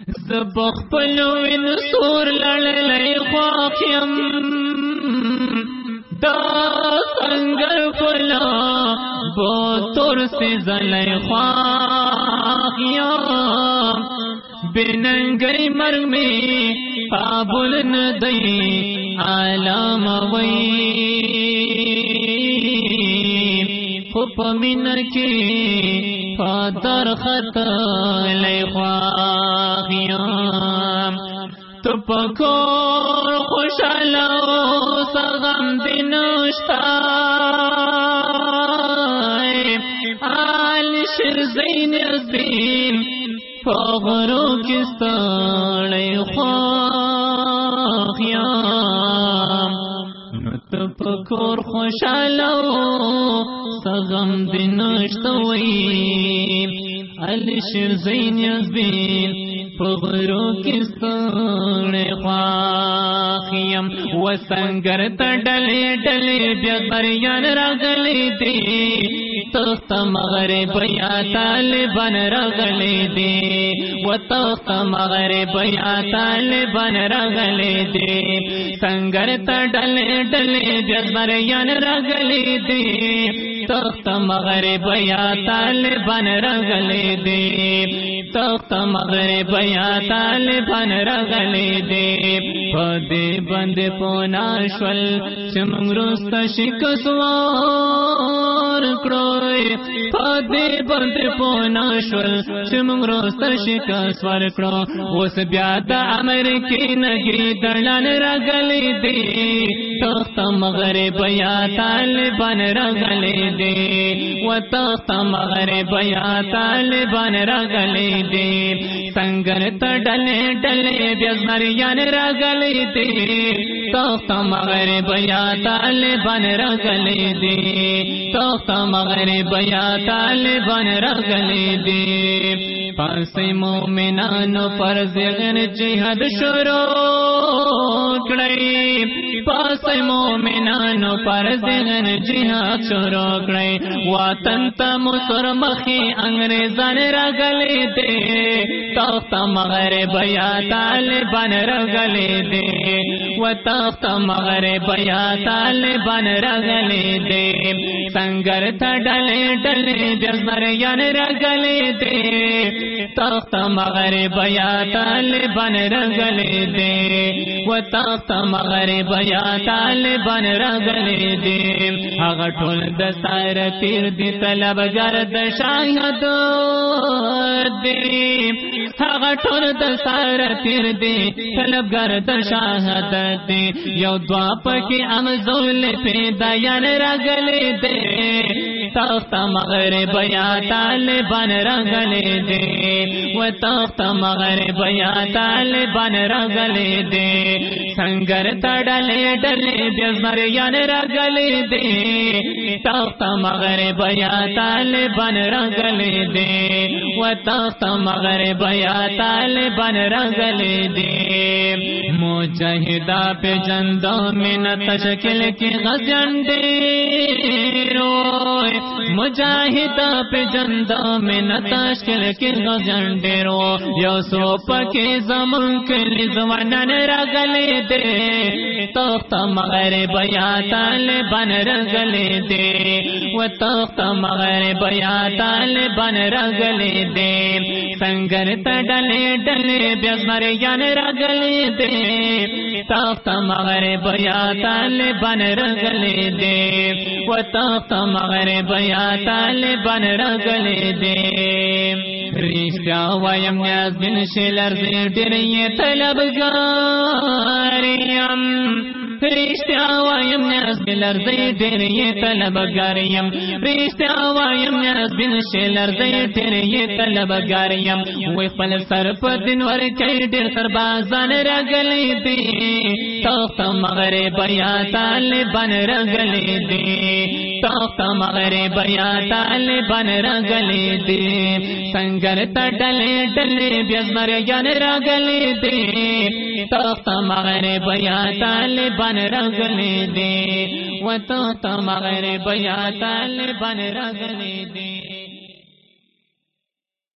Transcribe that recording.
زبخ پلو ان سور لڑ خواخیم دا سنگر پلا بوتور سے زل خواخیم بننگئی مرگ میں پابل ندئی عالم وئی خوب من کی فادر خط لئی تو پکور خوشالو سغم دنشتا آل شر زین الدین فغرو کستاڑی خواخیم کور خوشالو سغم دنشتوئی الشر زین یزبین پغرو کستان خواخیم و سنگر تا ڈلے ڈلے را رگلی دی تخت مغرب یا طالبان رگلی دی و تخت مغرب یا طالبان رگلی دی سنگر تا ڈلے ڈلے بیقریان رگلی دی تخت مغرب یا طالبان رگلی دی تخت مغرب یا طالبان رگلی دی پدی بند پونا شول چمنگ روست شکسوار کروی پدی بند پونا شول چمنگ روست شکسوار کرو اس بیاد عمر کی نگی دلان رگلی دی تخت مغرب یا طالبان رگلی دی و تخت مغرب یا طالبان رگلی دی سنگر تا ڈلے ڈلے، بیزمریان رگلی دی تخت مغرب یا طالبان رگلی دی. تخت مغرب یا طالبان رگلی دی. پاس مومنان پر زغن جہد شروع کڑی پاس مومنان پر زغن جہد شروع کڑی وطن تا مسر مخی انگریزان رگلی دے۔ تخت مغرب یا طالبان رگلی دے۔ و تخت مغرب یا طالبان رگلی دے۔ سنگر تا ڈلے ڈلے جزمریان رگلی دے۔ تخت مغرب یا طالبان رگل دے، و تخت مغرب یا طالبان رگل دے۔ اگر ٹھول دسار تیر دی طلب گرد شاہد دی اگر ٹھول دسار تیر دی طلب گرد شاہد دی یو دواپ کی امزول پیدا یان رگلی دے۔ تخت مغرب یا طالبان رگلی دے۔ و تخت مغرب یا طالبان رگلی دے۔ سنگر تڑلے ڈلے بیزمریان رگلی دے۔ تخت مغرب یا طالبان رگلی دے۔ و تخت مغرب یا طالبان رگلی دے۔ مجاہدہ پہ جندوں میں نہ تشکل کی غزنڈے روئے۔ مجاہدہ پہ جندوں میں نہ تشکل کی غزنڈے رو یو سو پکے زمان کلی زوانن رگلی دے۔ تخت مغرب یا طالبان رگلی دے۔ و تخت مغرب یا طالبان رگلی دے۔ سنگر تا ڈلے ڈلے بیزمریان رگلی دے تخت مغرب یا طالبان رگلی دے۔ و تخت مغرب یا طالبان رگلی دے۔ رشتہ ویم نیاز بن شلر زیر ڈری طلب گاریم رشتہ ویم نیاز بلر زیر ڈری طلب گاریم رشتہ ویم نیاز بن شلر زیر ڈری طلب گاریم وی خپل سر په دین ور کئی ډیر سر بازان رگلی دی تخت مغرب یا طالبان رگلی دی تخت مغرب یا طالبان رگلی دی سنگر تا ڈلے ڈلے بیزمر یان رگلی دی تخت مغرب یا طالبان رگل دے۔ و تخت مغرب یا طالبان رگل دے۔